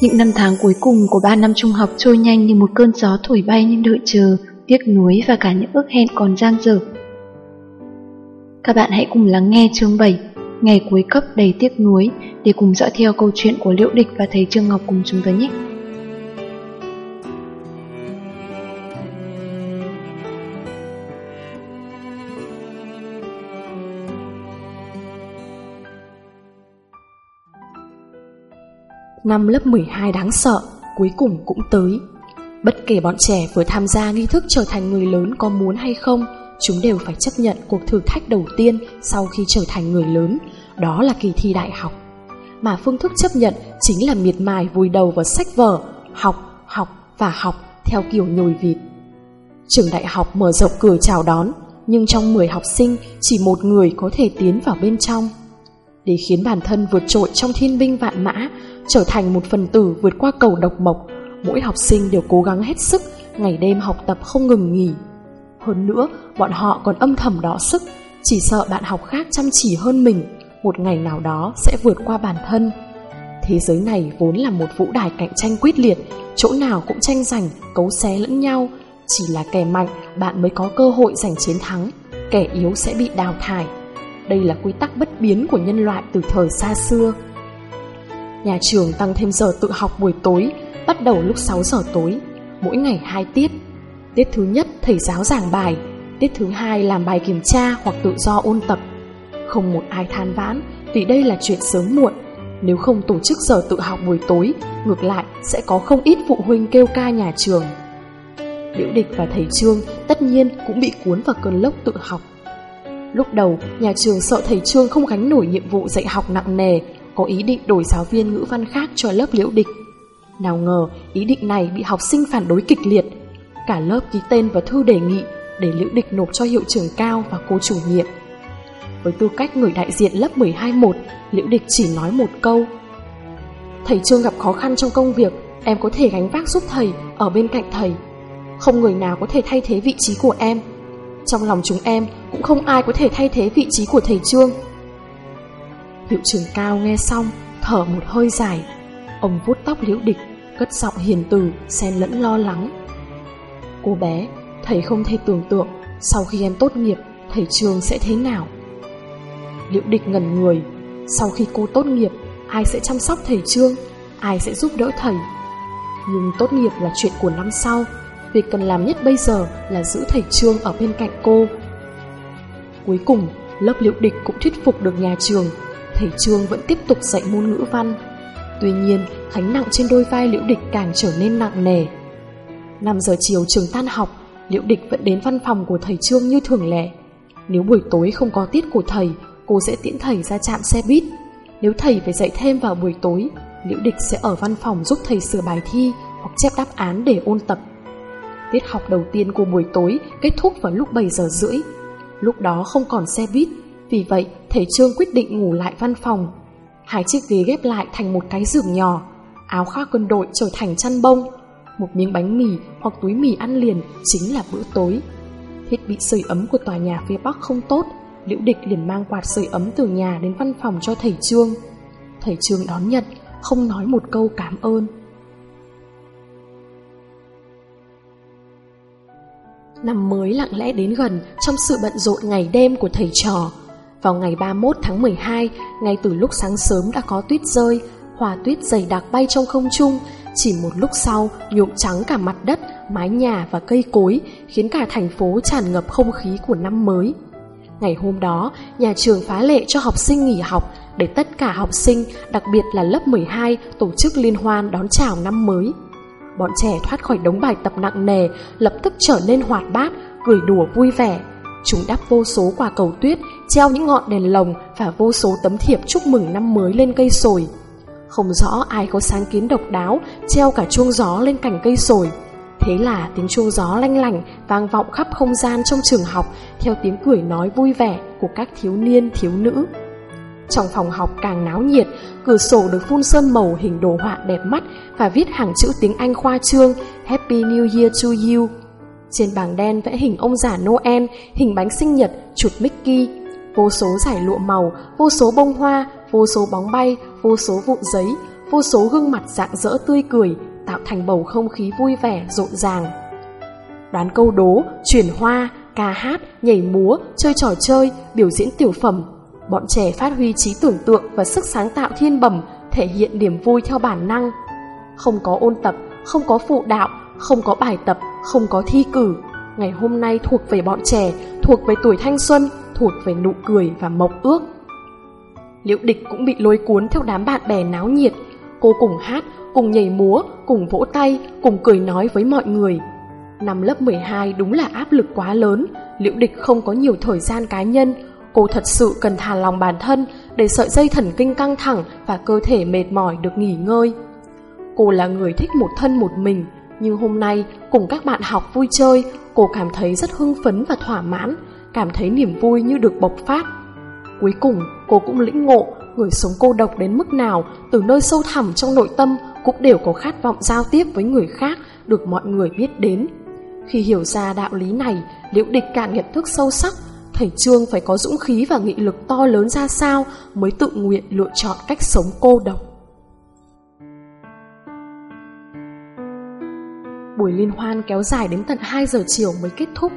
Những năm tháng cuối cùng của 3 năm trung học trôi nhanh như một cơn gió thổi bay những đợi chờ, tiếc nuối và cả những ước hẹn còn dang dở. Các bạn hãy cùng lắng nghe chương 7, ngày cuối cấp đầy tiếc nuối để cùng dõi theo câu chuyện của Liễu Địch và thầy Trương Ngọc cùng chúng tôi nhé. Năm lớp 12 đáng sợ, cuối cùng cũng tới. Bất kể bọn trẻ vừa tham gia nghi thức trở thành người lớn có muốn hay không, chúng đều phải chấp nhận cuộc thử thách đầu tiên sau khi trở thành người lớn, đó là kỳ thi đại học. Mà phương thức chấp nhận chính là miệt mài vùi đầu vào sách vở, học, học và học theo kiểu nhồi vịt. Trường đại học mở rộng cửa chào đón, nhưng trong 10 học sinh chỉ một người có thể tiến vào bên trong. Để khiến bản thân vượt trội trong thiên binh vạn mã, trở thành một phần tử vượt qua cầu độc mộc, mỗi học sinh đều cố gắng hết sức, ngày đêm học tập không ngừng nghỉ. Hơn nữa, bọn họ còn âm thầm đỏ sức, chỉ sợ bạn học khác chăm chỉ hơn mình, một ngày nào đó sẽ vượt qua bản thân. Thế giới này vốn là một vũ đài cạnh tranh quyết liệt, chỗ nào cũng tranh giành, cấu xé lẫn nhau, chỉ là kẻ mạnh bạn mới có cơ hội giành chiến thắng, kẻ yếu sẽ bị đào thải. Đây là quy tắc bất biến của nhân loại từ thời xa xưa. Nhà trường tăng thêm giờ tự học buổi tối, bắt đầu lúc 6 giờ tối, mỗi ngày 2 tiết. Tiết thứ nhất thầy giáo giảng bài, tiết thứ hai làm bài kiểm tra hoặc tự do ôn tập. Không một ai than vãn vì đây là chuyện sớm muộn. Nếu không tổ chức giờ tự học buổi tối, ngược lại sẽ có không ít phụ huynh kêu ca nhà trường. Liễu Địch và thầy Trương tất nhiên cũng bị cuốn vào cơn lốc tự học. Lúc đầu, nhà trường sợ thầy Trương không gánh nổi nhiệm vụ dạy học nặng nề, có ý định đổi giáo viên ngữ văn khác cho lớp Liễu Địch. Nào ngờ, ý định này bị học sinh phản đối kịch liệt. Cả lớp ký tên vào thư đề nghị để Liễu Địch nộp cho hiệu trưởng cao và cô chủ nhiệm. Với tư cách người đại diện lớp 12-1, Liễu Địch chỉ nói một câu. Thầy Trương gặp khó khăn trong công việc, em có thể gánh vác giúp thầy, ở bên cạnh thầy. Không người nào có thể thay thế vị trí của em. Trong lòng chúng em cũng không ai có thể thay thế vị trí của thầy Trương. Hiệu trưởng cao nghe xong, thở một hơi dài. Ông vuốt tóc liễu địch, cất giọng hiền từ, xen lẫn lo lắng. Cô bé, thầy không thể tưởng tượng sau khi em tốt nghiệp, thầy trường sẽ thế nào. Liễu địch ngẩn người, sau khi cô tốt nghiệp, ai sẽ chăm sóc thầy Trương, ai sẽ giúp đỡ thầy. Nhưng tốt nghiệp là chuyện của năm sau, Việc cần làm nhất bây giờ là giữ thầy Trương ở bên cạnh cô. Cuối cùng, lớp liễu địch cũng thuyết phục được nhà trường. Thầy Trương vẫn tiếp tục dạy môn ngữ văn. Tuy nhiên, gánh nặng trên đôi vai liễu địch càng trở nên nặng nề. 5 giờ chiều trường tan học, liễu địch vẫn đến văn phòng của thầy Trương như thường lệ. Nếu buổi tối không có tiết của thầy, cô sẽ tiễn thầy ra trạm xe buýt. Nếu thầy phải dạy thêm vào buổi tối, liễu địch sẽ ở văn phòng giúp thầy sửa bài thi hoặc chép đáp án để ôn tập. Tiết học đầu tiên của buổi tối kết thúc vào lúc 7 giờ rưỡi. Lúc đó không còn xe buýt, vì vậy thầy Trương quyết định ngủ lại văn phòng. Hai chiếc ghế ghép lại thành một cái giường nhỏ, áo khoác quân đội trở thành chăn bông. Một miếng bánh mì hoặc túi mì ăn liền chính là bữa tối. Thiết bị sưởi ấm của tòa nhà phía Bắc không tốt, Liễu Địch liền mang quạt sưởi ấm từ nhà đến văn phòng cho thầy Trương. Thầy Trương đón nhận, không nói một câu cảm ơn. Năm mới lặng lẽ đến gần trong sự bận rộn ngày đêm của thầy trò. Vào ngày 31 tháng 12, ngay từ lúc sáng sớm đã có tuyết rơi, hòa tuyết dày đặc bay trong không trung, chỉ một lúc sau nhuộm trắng cả mặt đất, mái nhà và cây cối, khiến cả thành phố tràn ngập không khí của năm mới. Ngày hôm đó, nhà trường phá lệ cho học sinh nghỉ học để tất cả học sinh, đặc biệt là lớp 12, tổ chức liên hoan đón chào năm mới. Bọn trẻ thoát khỏi đống bài tập nặng nề, lập tức trở nên hoạt bát, cười đùa vui vẻ. Chúng đắp vô số quả cầu tuyết, treo những ngọn đèn lồng và vô số tấm thiệp chúc mừng năm mới lên cây sồi. Không rõ ai có sáng kiến độc đáo, treo cả chuông gió lên cành cây sồi. Thế là tiếng chuông gió lanh lành vang vọng khắp không gian trong trường học theo tiếng cười nói vui vẻ của các thiếu niên thiếu nữ. Trong phòng học càng náo nhiệt, cửa sổ được phun sơn màu hình đồ họa đẹp mắt và viết hàng chữ tiếng Anh khoa trương Happy New Year to you. Trên bảng đen vẽ hình ông già Noel, hình bánh sinh nhật, chuột Mickey, vô số giải lụa màu, vô số bông hoa, vô số bóng bay, vô số vụn giấy, vô số gương mặt dạng dỡ tươi cười, tạo thành bầu không khí vui vẻ, rộn ràng. Đoán câu đố, chuyển hoa, ca hát, nhảy múa, chơi trò chơi, biểu diễn tiểu phẩm. Bọn trẻ phát huy trí tưởng tượng và sức sáng tạo thiên bẩm, thể hiện niềm vui theo bản năng. Không có ôn tập, không có phụ đạo, không có bài tập, không có thi cử. Ngày hôm nay thuộc về bọn trẻ, thuộc về tuổi thanh xuân, thuộc về nụ cười và mộng ước. Liễu địch cũng bị lôi cuốn theo đám bạn bè náo nhiệt. Cô cùng hát, cùng nhảy múa, cùng vỗ tay, cùng cười nói với mọi người. Năm lớp 12 đúng là áp lực quá lớn, liễu địch không có nhiều thời gian cá nhân. Cô thật sự cần thả lòng bản thân để sợi dây thần kinh căng thẳng và cơ thể mệt mỏi được nghỉ ngơi. Cô là người thích một thân một mình, nhưng hôm nay cùng các bạn học vui chơi, cô cảm thấy rất hưng phấn và thỏa mãn, cảm thấy niềm vui như được bộc phát. Cuối cùng, cô cũng lĩnh ngộ người sống cô độc đến mức nào từ nơi sâu thẳm trong nội tâm cũng đều có khát vọng giao tiếp với người khác được mọi người biết đến. Khi hiểu ra đạo lý này, liễu địch càng nhận thức sâu sắc, thầy Trương phải có dũng khí và nghị lực to lớn ra sao mới tự nguyện lựa chọn cách sống cô độc. Buổi liên hoan kéo dài đến tận 2 giờ chiều mới kết thúc,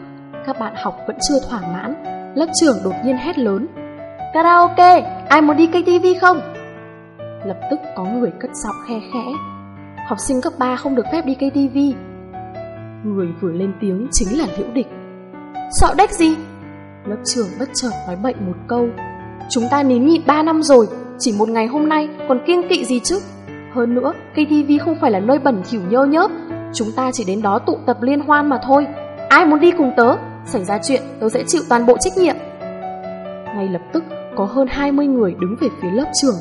các bạn học vẫn chưa thỏa mãn. Lớp trưởng đột nhiên hét lớn, Karaoke, ai muốn đi KTV không? Lập tức có người cất giọng khe khẽ Học sinh cấp 3 không được phép đi KTV Người vừa lên tiếng chính là Liễu Địch Sợ đếch gì? Lớp trưởng bất chợt nói bậy một câu Chúng ta nín nhịn 3 năm rồi Chỉ một ngày hôm nay còn kiêng kỵ gì chứ Hơn nữa KTV không phải là nơi bẩn thỉu nhơ nhớp Chúng ta chỉ đến đó tụ tập liên hoan mà thôi Ai muốn đi cùng tớ Xảy ra chuyện tớ sẽ chịu toàn bộ trách nhiệm Ngay lập tức có hơn 20 người đứng về phía lớp trưởng.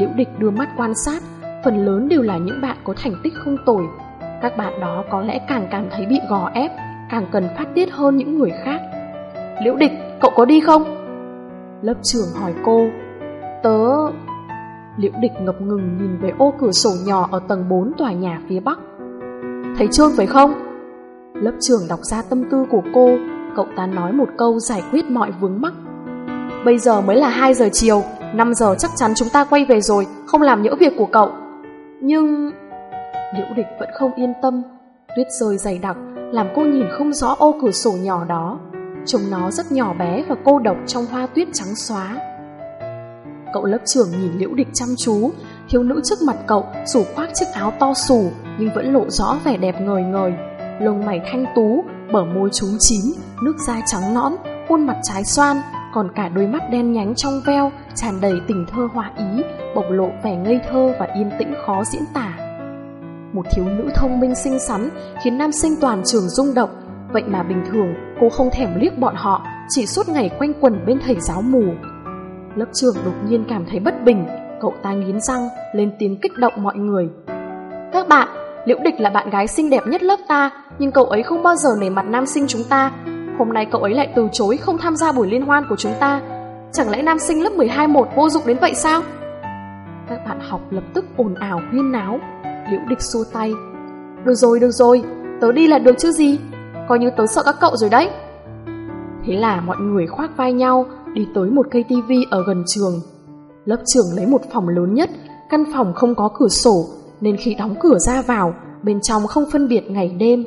Liễu địch đưa mắt quan sát, phần lớn đều là những bạn có thành tích không tồi. Các bạn đó có lẽ càng cảm thấy bị gò ép, càng cần phát tiết hơn những người khác. Liễu địch, cậu có đi không? Lớp trưởng hỏi cô. Tớ... Liễu địch ngập ngừng nhìn về ô cửa sổ nhỏ ở tầng 4 tòa nhà phía bắc. Thấy Trương phải không? Lớp trưởng đọc ra tâm tư của cô, cậu ta nói một câu giải quyết mọi vướng mắc. Bây giờ mới là 2 giờ chiều 5 giờ chắc chắn chúng ta quay về rồi Không làm nhỡ việc của cậu Nhưng... Liễu địch vẫn không yên tâm Tuyết rơi dày đặc Làm cô nhìn không rõ ô cửa sổ nhỏ đó Trông nó rất nhỏ bé và cô độc Trong hoa tuyết trắng xóa Cậu lớp trưởng nhìn liễu địch chăm chú Thiếu nữ trước mặt cậu Dù khoác chiếc áo to xù Nhưng vẫn lộ rõ vẻ đẹp ngời ngời Lông mày thanh tú Bở môi trúng chín Nước da trắng nõn Khuôn mặt trái xoan còn cả đôi mắt đen nhánh trong veo, tràn đầy tình thơ hoa ý, bộc lộ vẻ ngây thơ và yên tĩnh khó diễn tả. Một thiếu nữ thông minh xinh xắn khiến nam sinh toàn trường rung động, vậy mà bình thường cô không thèm liếc bọn họ, chỉ suốt ngày quanh quẩn bên thầy giáo mù. Lớp trưởng đột nhiên cảm thấy bất bình, cậu ta nghiến răng, lên tiếng kích động mọi người. Các bạn, Liễu Địch là bạn gái xinh đẹp nhất lớp ta, nhưng cậu ấy không bao giờ nể mặt nam sinh chúng ta, Hôm nay cậu ấy lại từ chối không tham gia buổi liên hoan của chúng ta. Chẳng lẽ nam sinh lớp 12 một vô dụng đến vậy sao? Các bạn học lập tức ồn ào huyên náo. Liễu địch xua tay. Được rồi được rồi Tớ đi là được chứ gì? Coi như tớ sợ các cậu rồi đấy. Thế là mọi người khoác vai nhau Đi tới một cây tivi ở gần trường. Lớp trưởng lấy một phòng lớn nhất Căn phòng không có cửa sổ Nên khi đóng cửa ra vào Bên trong không phân biệt ngày đêm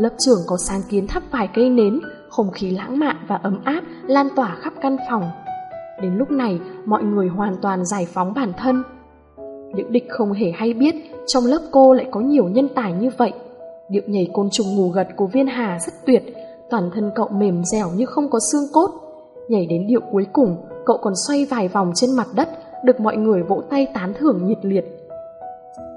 Lớp trưởng có sáng kiến thắp vài cây nến, không khí lãng mạn và ấm áp lan tỏa khắp căn phòng. Đến lúc này, mọi người hoàn toàn giải phóng bản thân. Liễu địch không hề hay biết trong lớp cô lại có nhiều nhân tài như vậy. Điệu nhảy côn trùng ngủ gật của viên hà rất tuyệt, toàn thân cậu mềm dẻo như không có xương cốt. Nhảy đến điệu cuối cùng, cậu còn xoay vài vòng trên mặt đất, được mọi người vỗ tay tán thưởng nhiệt liệt.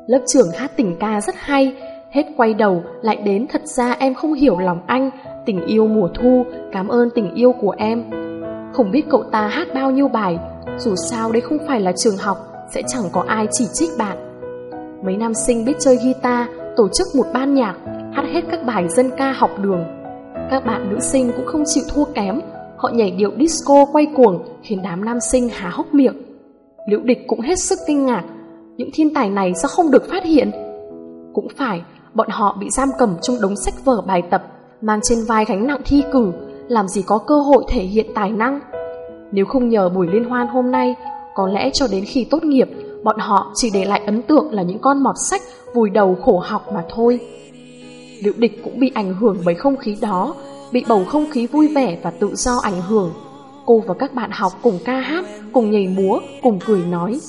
Lớp trưởng hát tình ca rất hay, Hết quay đầu lại đến thật ra em không hiểu lòng anh Tình yêu mùa thu Cảm ơn tình yêu của em. Không biết cậu ta hát bao nhiêu bài Dù sao đây không phải là trường học Sẽ chẳng có ai chỉ trích bạn. Mấy nam sinh biết chơi guitar Tổ chức một ban nhạc Hát hết các bài dân ca học đường. Các bạn nữ sinh cũng không chịu thua kém. Họ nhảy điệu disco quay cuồng Khiến đám nam sinh há hốc miệng Liễu địch cũng hết sức kinh ngạc Những thiên tài này sao không được phát hiện Cũng phải bọn họ bị giam cầm trong đống sách vở bài tập, mang trên vai gánh nặng thi cử, làm gì có cơ hội thể hiện tài năng. Nếu không nhờ buổi liên hoan hôm nay, có lẽ cho đến khi tốt nghiệp, bọn họ chỉ để lại ấn tượng là những con mọt sách vùi đầu khổ học mà thôi. Liễu địch cũng bị ảnh hưởng bởi không khí đó, bị bầu không khí vui vẻ và tự do ảnh hưởng. Cô và các bạn học cùng ca hát, cùng nhảy múa, cùng cười nói.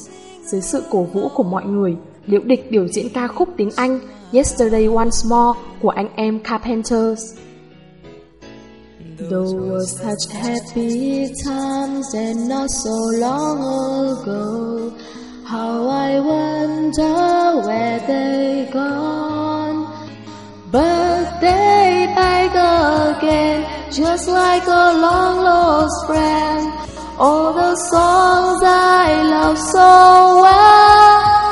Dưới sự cổ vũ của mọi người, Liễu địch biểu diễn ca khúc tiếng Anh Yesterday Once More của anh em Carpenters. Those were such happy times and not so long ago. How I wonder where they gone. But they back again, just like a long lost friend. All the songs I love so well.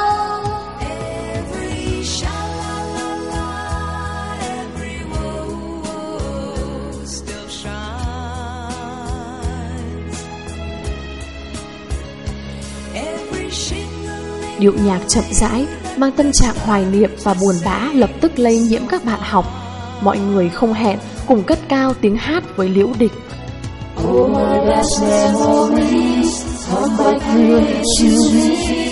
Điệu nhạc chậm rãi, mang tâm trạng hoài niệm và buồn bã lập tức lây nhiễm các bạn học. Mọi người không hẹn, cùng cất cao tiếng hát với liễu địch. Oh my best memories me.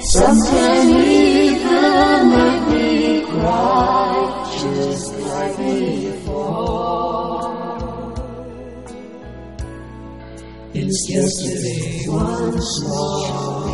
Sometimes even make me cry just like before. It's yesterday once more.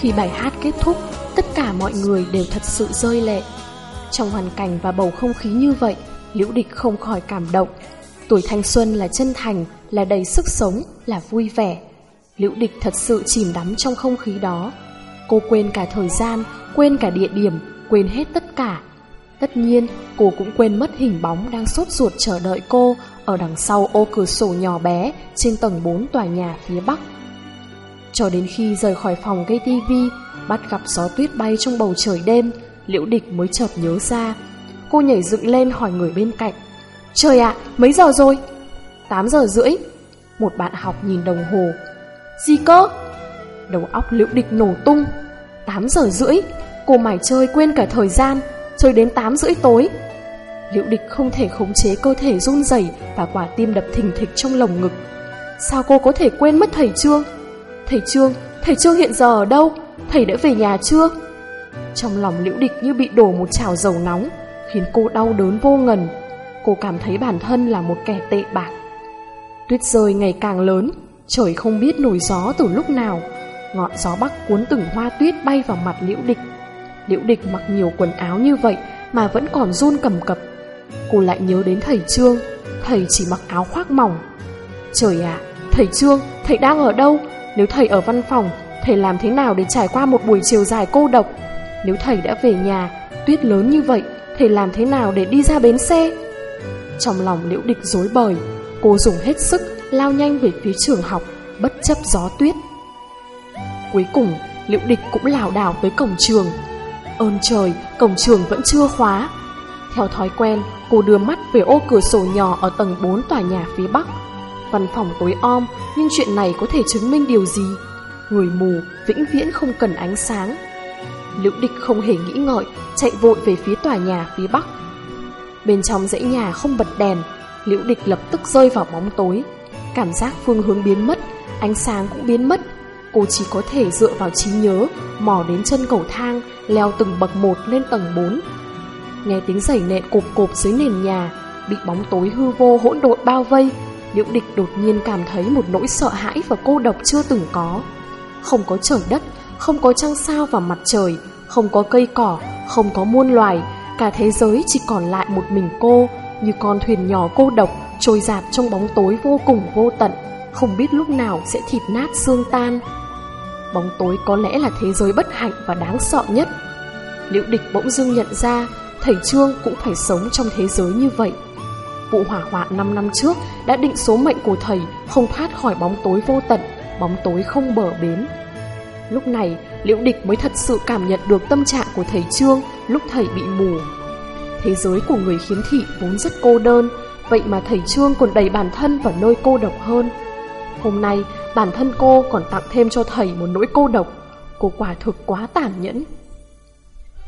Khi bài hát kết thúc, tất cả mọi người đều thật sự rơi lệ. Trong hoàn cảnh và bầu không khí như vậy, Liễu Địch không khỏi cảm động. Tuổi thanh xuân là chân thành, là đầy sức sống, là vui vẻ. Liễu Địch thật sự chìm đắm trong không khí đó. Cô quên cả thời gian, quên cả địa điểm, quên hết tất cả. Tất nhiên, cô cũng quên mất hình bóng đang sốt ruột chờ đợi cô ở đằng sau ô cửa sổ nhỏ bé trên tầng 4 tòa nhà phía bắc. Cho đến khi rời khỏi phòng gây tivi, bắt gặp gió tuyết bay trong bầu trời đêm, Liễu Địch mới chợt nhớ ra. Cô nhảy dựng lên hỏi người bên cạnh. Trời ạ, mấy giờ rồi? 8 giờ rưỡi. Một bạn học nhìn đồng hồ. Gì cơ? Đầu óc Liễu Địch nổ tung. 8 giờ rưỡi, cô mải chơi quên cả thời gian, chơi đến 8 rưỡi tối. Liễu Địch không thể khống chế cơ thể run rẩy và quả tim đập thình thịch trong lồng ngực. Sao cô có thể quên mất thầy Trương? Thầy Trương, thầy Trương hiện giờ ở đâu? Thầy đã về nhà chưa? Trong lòng liễu địch như bị đổ một chảo dầu nóng, khiến cô đau đớn vô ngần. Cô cảm thấy bản thân là một kẻ tệ bạc. Tuyết rơi ngày càng lớn, trời không biết nổi gió từ lúc nào. Ngọn gió bắc cuốn từng hoa tuyết bay vào mặt liễu địch. Liễu địch mặc nhiều quần áo như vậy mà vẫn còn run cầm cập. Cô lại nhớ đến thầy Trương, thầy chỉ mặc áo khoác mỏng. Trời ạ, thầy Trương, thầy đang ở đâu? Nếu thầy ở văn phòng, thầy làm thế nào để trải qua một buổi chiều dài cô độc? Nếu thầy đã về nhà, tuyết lớn như vậy, thầy làm thế nào để đi ra bến xe? Trong lòng liễu địch rối bời, cô dùng hết sức lao nhanh về phía trường học, bất chấp gió tuyết. Cuối cùng, liễu địch cũng lảo đảo tới cổng trường. Ơn trời, cổng trường vẫn chưa khóa. Theo thói quen, cô đưa mắt về ô cửa sổ nhỏ ở tầng 4 tòa nhà phía bắc. Văn phòng tối om, nhưng chuyện này có thể chứng minh điều gì? Người mù vĩnh viễn không cần ánh sáng. Liễu địch không hề nghĩ ngợi, chạy vội về phía tòa nhà phía bắc. Bên trong dãy nhà không bật đèn, liễu địch lập tức rơi vào bóng tối. Cảm giác phương hướng biến mất, ánh sáng cũng biến mất. Cô chỉ có thể dựa vào trí nhớ, mò đến chân cầu thang, leo từng bậc một lên tầng 4. Nghe tiếng giày nện cộp cộp dưới nền nhà, bị bóng tối hư vô hỗn độn bao vây, Liễu địch đột nhiên cảm thấy một nỗi sợ hãi và cô độc chưa từng có. Không có trời đất, không có trăng sao và mặt trời, không có cây cỏ, không có muôn loài, cả thế giới chỉ còn lại một mình cô, như con thuyền nhỏ cô độc trôi dạt trong bóng tối vô cùng vô tận, không biết lúc nào sẽ thịt nát xương tan. Bóng tối có lẽ là thế giới bất hạnh và đáng sợ nhất. Liễu địch bỗng dưng nhận ra, thầy Trương cũng phải sống trong thế giới như vậy. Vụ hỏa hoạn 5 năm trước đã định số mệnh của thầy không thoát khỏi bóng tối vô tận, bóng tối không bờ bến. Lúc này, Liễu Địch mới thật sự cảm nhận được tâm trạng của thầy Trương lúc thầy bị mù. Thế giới của người khiếm thị vốn rất cô đơn, vậy mà thầy Trương còn đẩy bản thân vào nơi cô độc hơn. Hôm nay, bản thân cô còn tặng thêm cho thầy một nỗi cô độc. Cô quả thực quá tàn nhẫn.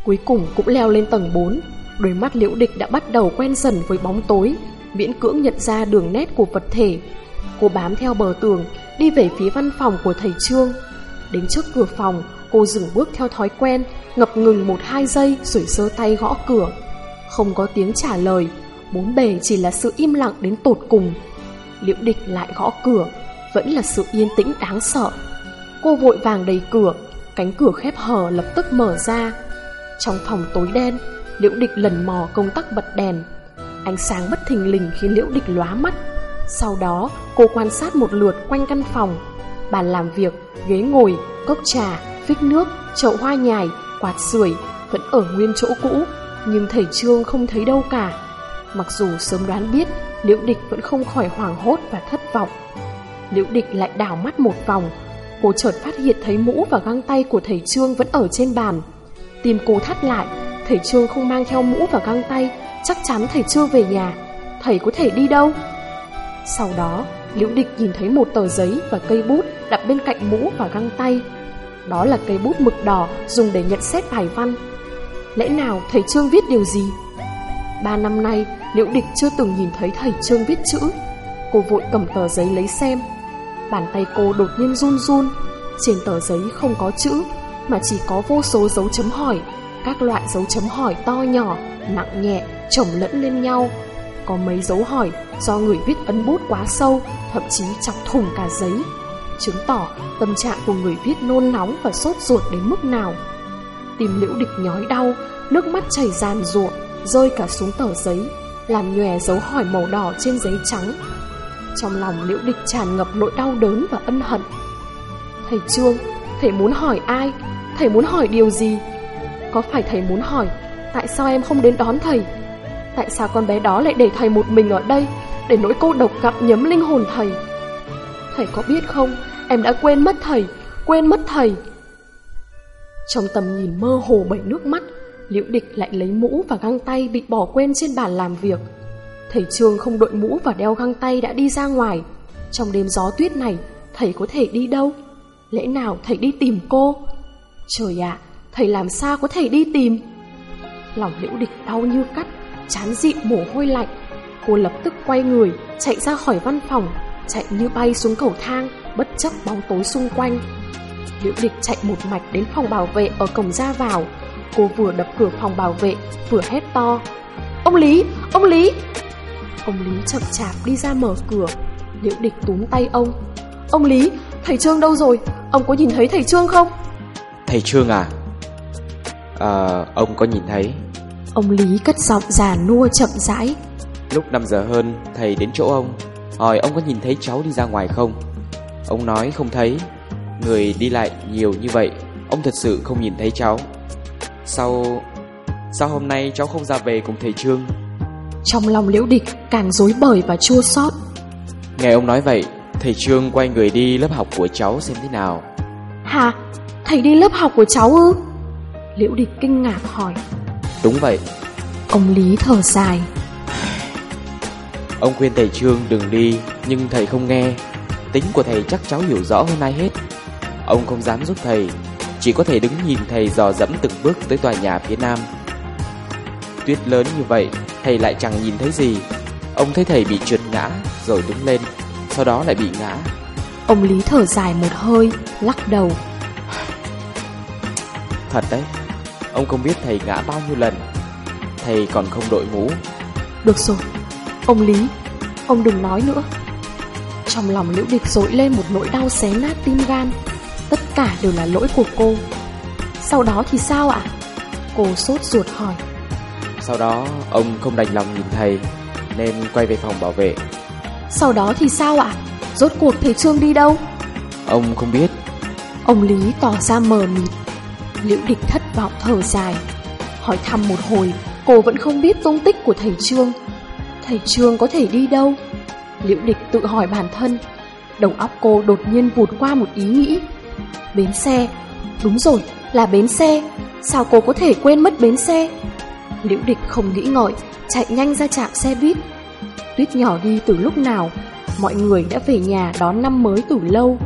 Cuối cùng cũng leo lên tầng 4, đôi mắt liễu địch đã bắt đầu quen dần với bóng tối, miễn cưỡng nhận ra đường nét của vật thể. Cô bám theo bờ tường, đi về phía văn phòng của thầy Trương. Đến trước cửa phòng, cô dừng bước theo thói quen, ngập ngừng một hai giây rồi sơ tay gõ cửa. Không có tiếng trả lời, bốn bề chỉ là sự im lặng đến tột cùng. Liễu địch lại gõ cửa, vẫn là sự yên tĩnh đáng sợ. Cô vội vàng đẩy cửa, cánh cửa khép hờ lập tức mở ra. Trong phòng tối đen, Liễu Địch lần mò công tắc bật đèn. Ánh sáng bất thình lình khiến Liễu Địch lóa mắt. Sau đó, cô quan sát một lượt quanh căn phòng. Bàn làm việc, ghế ngồi, cốc trà, phích nước, chậu hoa nhài, quạt sưởi vẫn ở nguyên chỗ cũ, nhưng thầy Trương không thấy đâu cả. Mặc dù sớm đoán biết, Liễu Địch vẫn không khỏi hoảng hốt và thất vọng. Liễu Địch lại đảo mắt một vòng, cô chợt phát hiện thấy mũ và găng tay của thầy Trương vẫn ở trên bàn. Tim cô thắt lại, thầy Trương không mang theo mũ và găng tay, chắc chắn thầy chưa về nhà. Thầy có thể đi đâu? Sau đó, Liễu Địch nhìn thấy một tờ giấy và cây bút đặt bên cạnh mũ và găng tay. Đó là cây bút mực đỏ dùng để nhận xét bài văn. Lẽ nào thầy Trương viết điều gì? Ba năm nay, Liễu Địch chưa từng nhìn thấy thầy Trương viết chữ. Cô vội cầm tờ giấy lấy xem. Bàn tay cô đột nhiên run run. Trên tờ giấy không có chữ, mà chỉ có vô số dấu chấm hỏi. Các loại dấu chấm hỏi to nhỏ, nặng nhẹ, chồng lẫn lên nhau. Có mấy dấu hỏi do người viết ấn bút quá sâu, thậm chí chọc thủng cả giấy. Chứng tỏ tâm trạng của người viết nôn nóng và sốt ruột đến mức nào. Tìm liễu địch nhói đau, nước mắt chảy ràn ruộng, rơi cả xuống tờ giấy, làm nhòe dấu hỏi màu đỏ trên giấy trắng. Trong lòng liễu địch tràn ngập nỗi đau đớn và ân hận. Thầy Trương, thầy muốn hỏi ai? Thầy muốn hỏi điều gì? Có phải thầy muốn hỏi tại sao em không đến đón thầy? Tại sao con bé đó lại để thầy một mình ở đây để nỗi cô độc gặp nhấm linh hồn thầy? Thầy có biết không, em đã quên mất thầy, quên mất thầy. Trong tầm nhìn mơ hồ bởi nước mắt, Liễu Địch lại lấy mũ và găng tay bị bỏ quên trên bàn làm việc. Thầy Trương không đội mũ và đeo găng tay đã đi ra ngoài. Trong đêm gió tuyết này, thầy có thể đi đâu? Lẽ nào thầy đi tìm cô? Trời ạ, thầy làm sao có thể đi tìm? Lòng liễu địch đau như cắt, chán dị mồ hôi lạnh. Cô lập tức quay người, chạy ra khỏi văn phòng, chạy như bay xuống cầu thang, bất chấp bóng tối xung quanh. Liễu địch chạy một mạch đến phòng bảo vệ ở cổng ra vào. Cô vừa đập cửa phòng bảo vệ, vừa hét to. Ông Lý, ông Lý! Ông Lý chậm chạp đi ra mở cửa. Liễu địch túm tay ông. Ông Lý, thầy Trương đâu rồi? Ông có nhìn thấy thầy Trương không? Thầy Trương à? À, ông có nhìn thấy? Ông Lý cất giọng già nua chậm rãi. Lúc 5 giờ hơn thầy đến chỗ ông Hỏi ông có nhìn thấy cháu đi ra ngoài không? Ông nói không thấy. Người đi lại nhiều như vậy Ông thật sự không nhìn thấy cháu. Sao Sao hôm nay cháu không ra về cùng thầy Trương? Trong lòng liễu địch càng dối bời và chua xót. Nghe ông nói vậy Thầy Trương quay người đi lớp học của cháu xem thế nào. Hả? Thầy đi lớp học của cháu ư? Liễu địch kinh ngạc hỏi. Đúng vậy. Ông Lý thở dài. Ông khuyên thầy Trương đừng đi Nhưng thầy không nghe. Tính của thầy chắc cháu hiểu rõ hơn ai hết. Ông không dám giúp thầy Chỉ có thể đứng nhìn thầy dò dẫm từng bước tới tòa nhà phía nam. Tuyết lớn như vậy Thầy lại chẳng nhìn thấy gì. Ông thấy thầy bị trượt ngã Rồi đứng lên Sau đó lại bị ngã. Ông Lý thở dài một hơi Lắc đầu. Thật đấy Ông không biết thầy ngã bao nhiêu lần. Thầy còn không đội mũ Được rồi Ông Lý Ông đừng nói nữa. Trong lòng liễu địch dội lên một nỗi đau xé nát tim gan. Tất cả đều là lỗi của cô. Sau đó thì sao ạ? Cô sốt ruột hỏi. Sau đó ông không đành lòng nhìn thầy Nên quay về phòng bảo vệ. Sau đó thì sao ạ? Rốt cuộc thầy Trương đi đâu? Ông không biết. Ông Lý tỏ ra mờ mịt Liễu địch thất vọng thở dài. Hỏi thăm một hồi Cô vẫn không biết tung tích của thầy Trương. Thầy Trương có thể đi đâu? Liễu địch tự hỏi bản thân. Đầu óc cô đột nhiên vụt qua một ý nghĩ. Bến xe, đúng rồi, là bến xe, sao cô có thể quên mất bến xe? Liễu địch không nghĩ ngợi, chạy nhanh ra trạm xe buýt. Tuyết nhỏ đi từ lúc nào, mọi người đã về nhà đón năm mới từ lâu.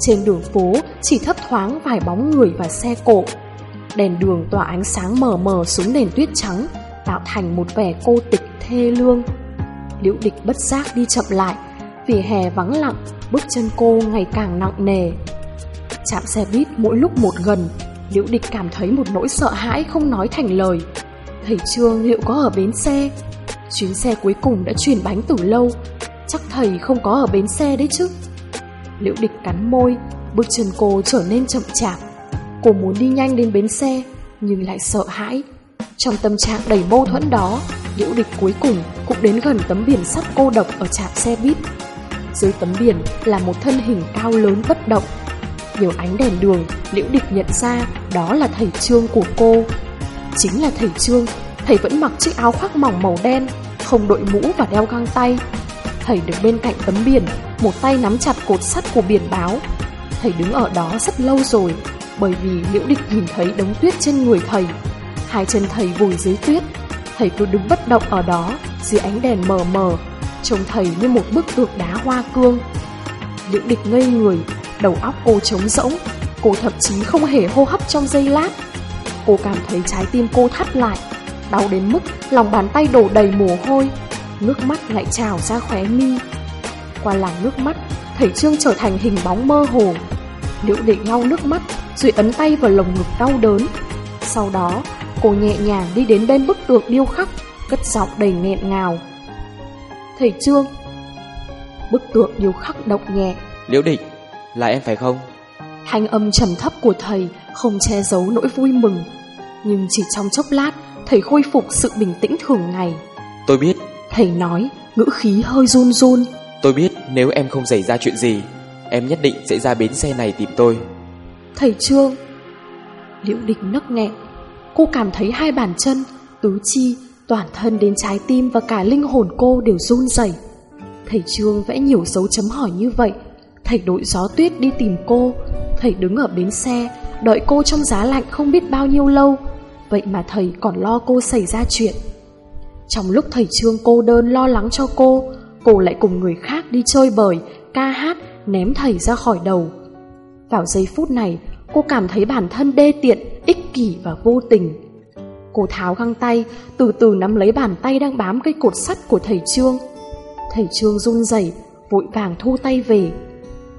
Trên đường phố chỉ thấp thoáng vài bóng người và xe cộ. Đèn đường tỏa ánh sáng mờ mờ xuống nền tuyết trắng, tạo thành một vẻ cô tịch thê lương. Liễu địch bất giác đi chậm lại, vì hè vắng lặng, bước chân cô ngày càng nặng nề. Chạm xe buýt mỗi lúc một gần, Liễu địch cảm thấy một nỗi sợ hãi không nói thành lời. Thầy Trương liệu có ở bến xe? Chuyến xe cuối cùng đã chuyển bánh từ lâu, chắc thầy không có ở bến xe đấy chứ. Liễu địch cắn môi, bước chân cô trở nên chậm chạp. Cô muốn đi nhanh đến bến xe, nhưng lại sợ hãi. Trong tâm trạng đầy mâu thuẫn đó, Liễu địch cuối cùng cũng đến gần tấm biển sắt cô độc ở trạm xe buýt. Dưới tấm biển là một thân hình cao lớn bất động. Nhiều ánh đèn đường, Liễu địch nhận ra đó là thầy Trương của cô. Chính là thầy Trương, thầy vẫn mặc chiếc áo khoác mỏng màu đen, không đội mũ và đeo găng tay. Thầy đứng bên cạnh tấm biển, một tay nắm chặt cột sắt của biển báo. Thầy đứng ở đó rất lâu rồi, bởi vì Liễu Địch nhìn thấy đống tuyết trên người thầy. Hai chân thầy vùi dưới tuyết, thầy cứ đứng bất động ở đó, dưới ánh đèn mờ mờ, trông thầy như một bức tượng đá hoa cương. Liễu Địch ngây người, đầu óc cô trống rỗng, cô thậm chí không hề hô hấp trong giây lát. Cô cảm thấy trái tim cô thắt lại, đau đến mức lòng bàn tay đổ đầy mồ hôi, nước mắt lại trào ra khóe mi. Qua làn nước mắt, thầy Trương trở thành hình bóng mơ hồ. Liễu định lau nước mắt, rồi ấn tay vào lồng ngực đau đớn. Sau đó, cô nhẹ nhàng đi đến bên bức tượng điêu khắc, cất giọng đầy nghẹn ngào. Thầy Trương Bức tượng điêu khắc động nhẹ Liễu địch, là em phải không? Thanh âm trầm thấp của thầy không che giấu nỗi vui mừng Nhưng chỉ trong chốc lát Thầy khôi phục sự bình tĩnh thường ngày Tôi biết, Thầy nói ngữ khí hơi run run tôi biết nếu em không xảy ra chuyện gì, em nhất định sẽ ra bến xe này tìm tôi. Thầy Trương Liễu địch nấc nghẹn. Cô cảm thấy hai bàn chân Tứ chi, toàn thân đến trái tim Và cả linh hồn cô đều run rẩy. Thầy Trương vẽ nhiều dấu chấm hỏi như vậy. Thầy đội gió tuyết đi tìm cô. Thầy đứng ở bến xe Đợi cô trong giá lạnh không biết bao nhiêu lâu. Vậy mà thầy còn lo cô xảy ra chuyện. Trong lúc thầy Trương cô đơn lo lắng cho cô Cô lại cùng người khác đi chơi bời, Ca hát, Ném thầy ra khỏi đầu. Vào giây phút này, Cô cảm thấy bản thân đê tiện, Ích kỷ và vô tình. Cô tháo găng tay, Từ từ nắm lấy bàn tay đang bám cây cột sắt của thầy Trương. Thầy Trương run rẩy, Vội vàng thu tay về.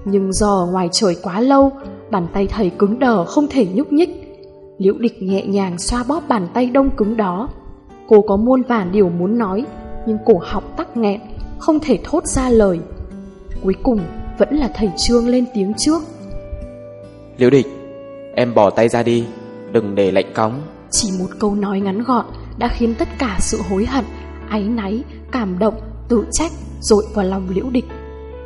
Nhưng do ngoài trời quá lâu, Bàn tay thầy cứng đờ không thể nhúc nhích. Liễu địch nhẹ nhàng xoa bóp bàn tay đông cứng đó. Cô có muôn vàn điều muốn nói, Nhưng cổ họng tắc nghẹn. Không thể thốt ra lời Cuối cùng vẫn là thầy Trương lên tiếng trước Liễu địch, em bỏ tay ra đi, đừng để lạnh cóng. Chỉ một câu nói ngắn gọn Đã khiến tất cả sự hối hận Áy náy, cảm động, tự trách Dội vào lòng liễu địch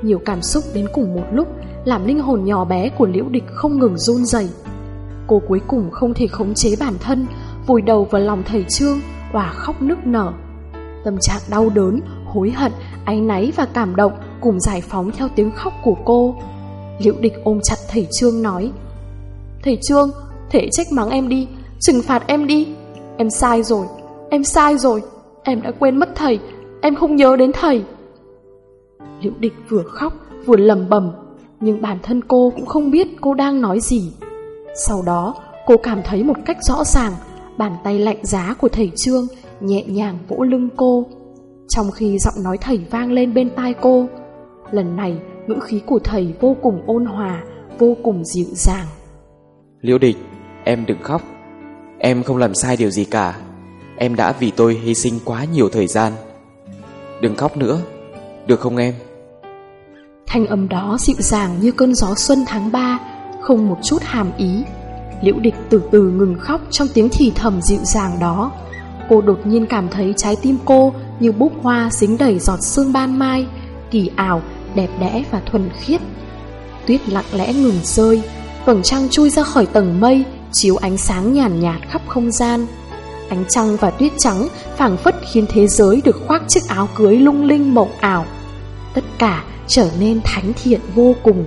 Nhiều cảm xúc đến cùng một lúc Làm linh hồn nhỏ bé của liễu địch không ngừng run rẩy. Cô cuối cùng không thể khống chế bản thân Vùi đầu vào lòng thầy Trương Và khóc nức nở Tâm trạng đau đớn, hối hận, áy náy và cảm động Cùng giải phóng theo tiếng khóc của cô. Liễu địch ôm chặt thầy Trương nói Thầy Trương, thể trách mắng em đi Trừng phạt em đi. Em sai rồi, em sai rồi Em đã quên mất thầy Em không nhớ đến thầy. Liễu địch vừa khóc vừa lầm bầm Nhưng bản thân cô cũng không biết cô đang nói gì. Sau đó cô cảm thấy một cách rõ ràng Bàn tay lạnh giá của thầy Trương Nhẹ nhàng vỗ lưng cô. Trong khi giọng nói thầy vang lên bên tai cô Lần này ngữ khí của thầy vô cùng ôn hòa Vô cùng dịu dàng Liễu địch, em đừng khóc. Em không làm sai điều gì cả. Em đã vì tôi hy sinh quá nhiều thời gian. Đừng khóc nữa, được không em? Thanh âm đó dịu dàng như cơn gió xuân tháng 3 Không một chút hàm ý Liễu địch từ từ ngừng khóc trong tiếng thì thầm dịu dàng đó Cô đột nhiên cảm thấy trái tim cô như búp hoa dính đầy giọt sương ban mai Kỳ ảo, đẹp đẽ và thuần khiết. Tuyết lặng lẽ ngừng rơi Vầng trăng chui ra khỏi tầng mây Chiếu ánh sáng nhàn nhạt khắp không gian. Ánh trăng và tuyết trắng phảng phất khiến thế giới được khoác chiếc áo cưới lung linh mộng ảo. Tất cả trở nên thánh thiện vô cùng.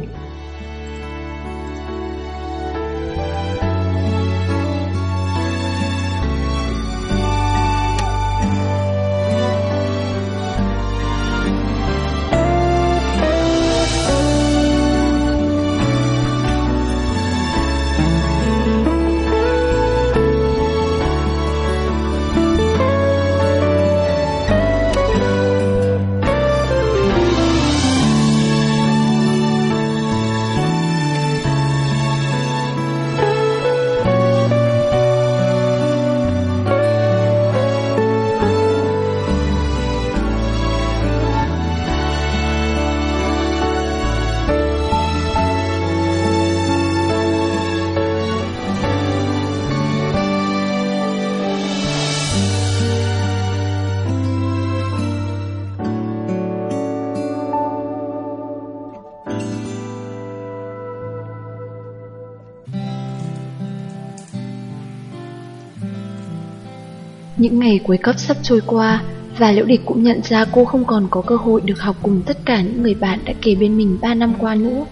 Những ngày cuối cấp sắp trôi qua, và Liễu Địch cũng nhận ra cô không còn có cơ hội được học cùng tất cả những người bạn đã kề bên mình 3 năm qua nữa.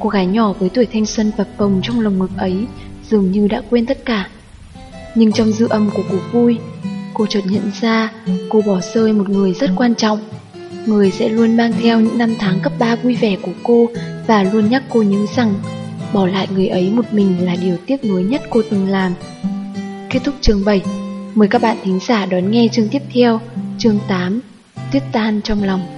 Cô gái nhỏ với tuổi thanh xuân phập bồng trong lồng ngực ấy dường như đã quên tất cả. Nhưng trong dư âm của cuộc vui, cô chợt nhận ra cô bỏ rơi một người rất quan trọng. Người sẽ luôn mang theo những năm tháng cấp 3 vui vẻ của cô và luôn nhắc cô nhớ rằng bỏ lại người ấy một mình là điều tiếc nuối nhất cô từng làm. Kết thúc chương 7 Mời các bạn thính giả đón nghe chương tiếp theo, chương 8, Tuyết tan trong lòng.